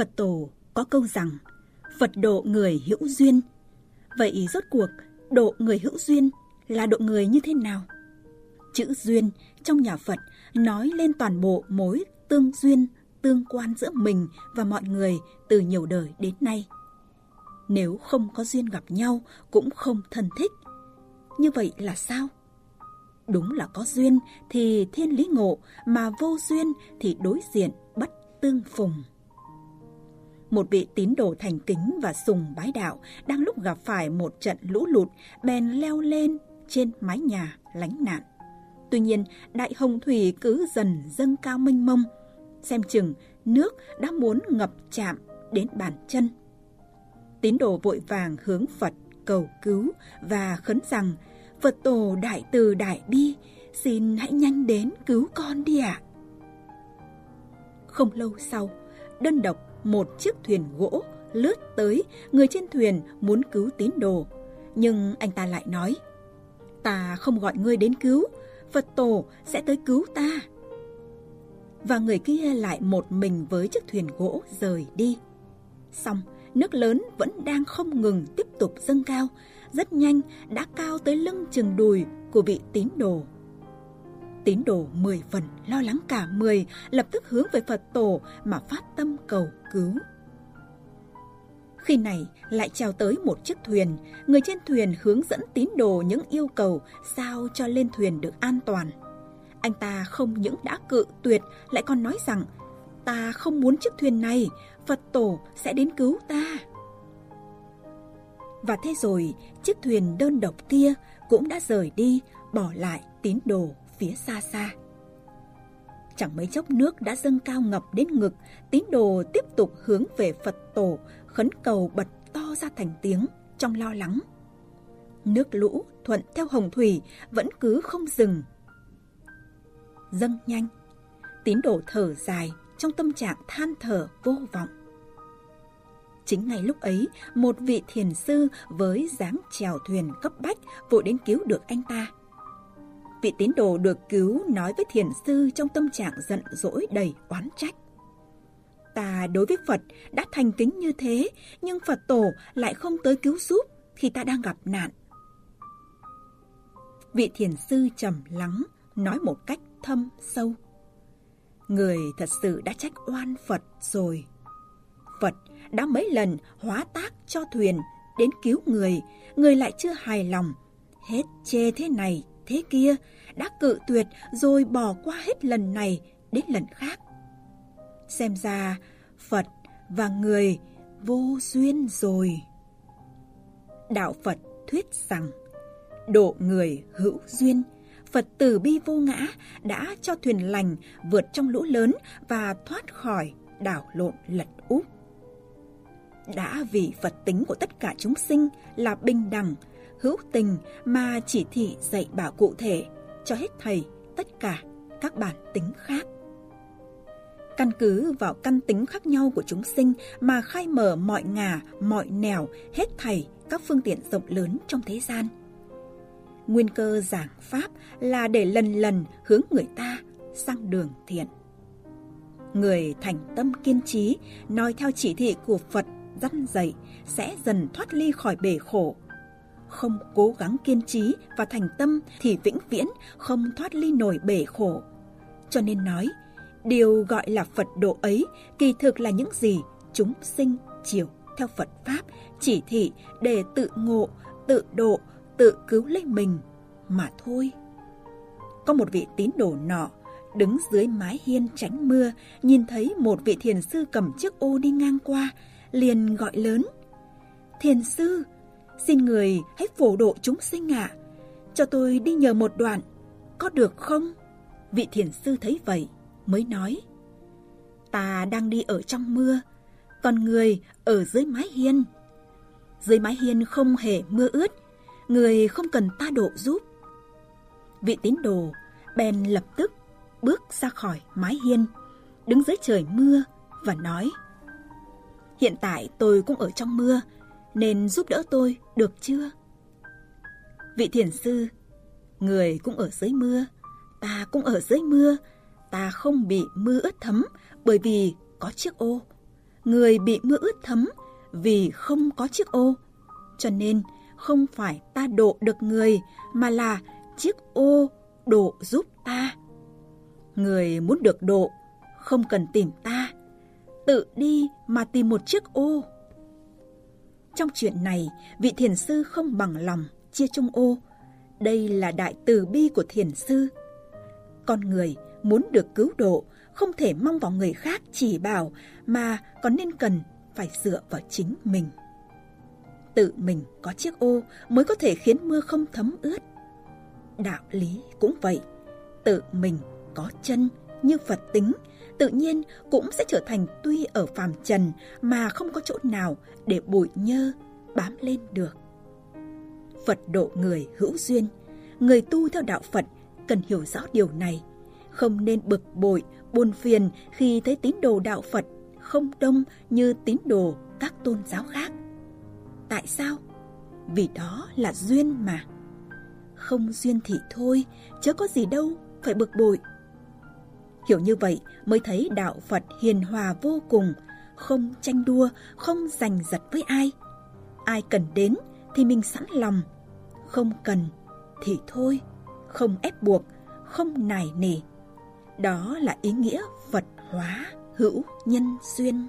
Phật tổ có câu rằng Phật độ người hữu duyên. Vậy rốt cuộc độ người hữu duyên là độ người như thế nào? Chữ duyên trong nhà Phật nói lên toàn bộ mối tương duyên, tương quan giữa mình và mọi người từ nhiều đời đến nay. Nếu không có duyên gặp nhau cũng không thân thích. Như vậy là sao? Đúng là có duyên thì thiên lý ngộ, mà vô duyên thì đối diện bất tương phùng. Một vị tín đồ thành kính và sùng bái đạo đang lúc gặp phải một trận lũ lụt bèn leo lên trên mái nhà lánh nạn. Tuy nhiên, đại hồng thủy cứ dần dâng cao mênh mông. Xem chừng nước đã muốn ngập chạm đến bàn chân. Tín đồ vội vàng hướng Phật cầu cứu và khấn rằng Phật tổ đại từ đại bi, xin hãy nhanh đến cứu con đi ạ. Không lâu sau, đơn độc một chiếc thuyền gỗ lướt tới, người trên thuyền muốn cứu tín đồ. Nhưng anh ta lại nói, ta không gọi ngươi đến cứu, Phật tổ sẽ tới cứu ta. Và người kia lại một mình với chiếc thuyền gỗ rời đi. Xong, nước lớn vẫn đang không ngừng tiếp tục dâng cao, rất nhanh đã cao tới lưng chừng đùi của vị tín đồ. Tín đồ mười phần lo lắng cả mười, lập tức hướng về Phật tổ mà phát tâm cầu cứu. Khi này lại trèo tới một chiếc thuyền, người trên thuyền hướng dẫn tín đồ những yêu cầu sao cho lên thuyền được an toàn. Anh ta không những đã cự tuyệt lại còn nói rằng ta không muốn chiếc thuyền này, Phật tổ sẽ đến cứu ta. Và thế rồi, chiếc thuyền đơn độc kia cũng đã rời đi, bỏ lại tín đồ phía xa xa. Chẳng mấy chốc nước đã dâng cao ngập đến ngực, tín đồ tiếp tục hướng về Phật tổ, khấn cầu bật to ra thành tiếng trong lo lắng. Nước lũ thuận theo hồng thủy vẫn cứ không dừng. Dâng nhanh, tín đồ thở dài trong tâm trạng than thở vô vọng. Chính ngay lúc ấy, một vị thiền sư với dáng chèo thuyền cấp bách vội đến cứu được anh ta. Vị tín đồ được cứu nói với thiền sư trong tâm trạng giận dỗi đầy oán trách. Ta đối với Phật đã thành kính như thế, nhưng Phật tổ lại không tới cứu giúp khi ta đang gặp nạn. Vị thiền sư trầm lắng, nói một cách thâm sâu. Người thật sự đã trách oan Phật rồi. Phật đã mấy lần hóa tác cho thuyền đến cứu người, người lại chưa hài lòng. Hết chê thế này, thế kia, đã cự tuyệt rồi bỏ qua hết lần này đến lần khác. Xem ra Phật và người vô duyên rồi. Đạo Phật thuyết rằng độ người hữu duyên, Phật tử bi vô ngã đã cho thuyền lành vượt trong lũ lớn và thoát khỏi đảo lộn lật úp đã vì Phật tính của tất cả chúng sinh là bình đẳng, hữu tình mà chỉ thị dạy bảo cụ thể cho hết thầy tất cả các bản tính khác. Căn cứ vào căn tính khác nhau của chúng sinh mà khai mở mọi ngả, mọi nẻo, hết thầy các phương tiện rộng lớn trong thế gian. Nguyên cơ giảng Pháp là để lần lần hướng người ta sang đường thiện. Người thành tâm kiên trí, nói theo chỉ thị của Phật dăn dậy sẽ dần thoát ly khỏi bể khổ. Không cố gắng kiên trí và thành tâm thì vĩnh viễn không thoát ly nổi bể khổ. Cho nên nói, điều gọi là Phật độ ấy kỳ thực là những gì chúng sinh chiều theo Phật Pháp chỉ thị để tự ngộ, tự độ, tự cứu lấy mình mà thôi. Có một vị tín đồ nọ đứng dưới mái hiên tránh mưa, nhìn thấy một vị thiền sư cầm chiếc ô đi ngang qua, liền gọi lớn. Thiền sư, xin người hãy phổ độ chúng sinh ạ. Cho tôi đi nhờ một đoạn, có được không? Vị thiền sư thấy vậy, mới nói. Ta đang đi ở trong mưa, còn người ở dưới mái hiên. Dưới mái hiên không hề mưa ướt, người không cần ta độ giúp. Vị tín đồ bèn lập tức bước ra khỏi mái hiên, đứng dưới trời mưa và nói Hiện tại tôi cũng ở trong mưa, nên giúp đỡ tôi được chưa? Vị thiền sư, người cũng ở dưới mưa, ta cũng ở dưới mưa, ta không bị mưa ướt thấm bởi vì có chiếc ô. người bị mưa ướt thấm vì không có chiếc ô. Cho nên không phải ta độ được người mà là chiếc ô độ giúp ta. Người muốn được độ không cần tìm ta, tự đi mà tìm một chiếc ô. Trong chuyện này, vị thiền sư không bằng lòng chia chung ô. Đây là đại từ bi của thiền sư. Con người muốn được cứu độ không thể mong vào người khác chỉ bảo mà còn nên cần phải dựa vào chính mình. Tự mình có chiếc ô mới có thể khiến mưa không thấm ướt. Đạo lý cũng vậy, tự mình có chân như Phật tính, tự nhiên cũng sẽ trở thành tuy ở phàm trần mà không có chỗ nào để bụi nhơ bám lên được. Phật độ người hữu duyên, người tu theo đạo Phật cần hiểu rõ điều này, không nên bực bội, buồn phiền khi thấy tín đồ đạo Phật không đông như tín đồ các tôn giáo khác. Tại sao? Vì đó là duyên mà. Không duyên thì thôi, chớ có gì đâu phải bực bội. Hiểu như vậy mới thấy đạo Phật hiền hòa vô cùng, không tranh đua, không giành giật với ai. Ai cần đến thì mình sẵn lòng, không cần thì thôi, không ép buộc, không nài nỉ. Đó là ý nghĩa Phật hóa hữu nhân duyên.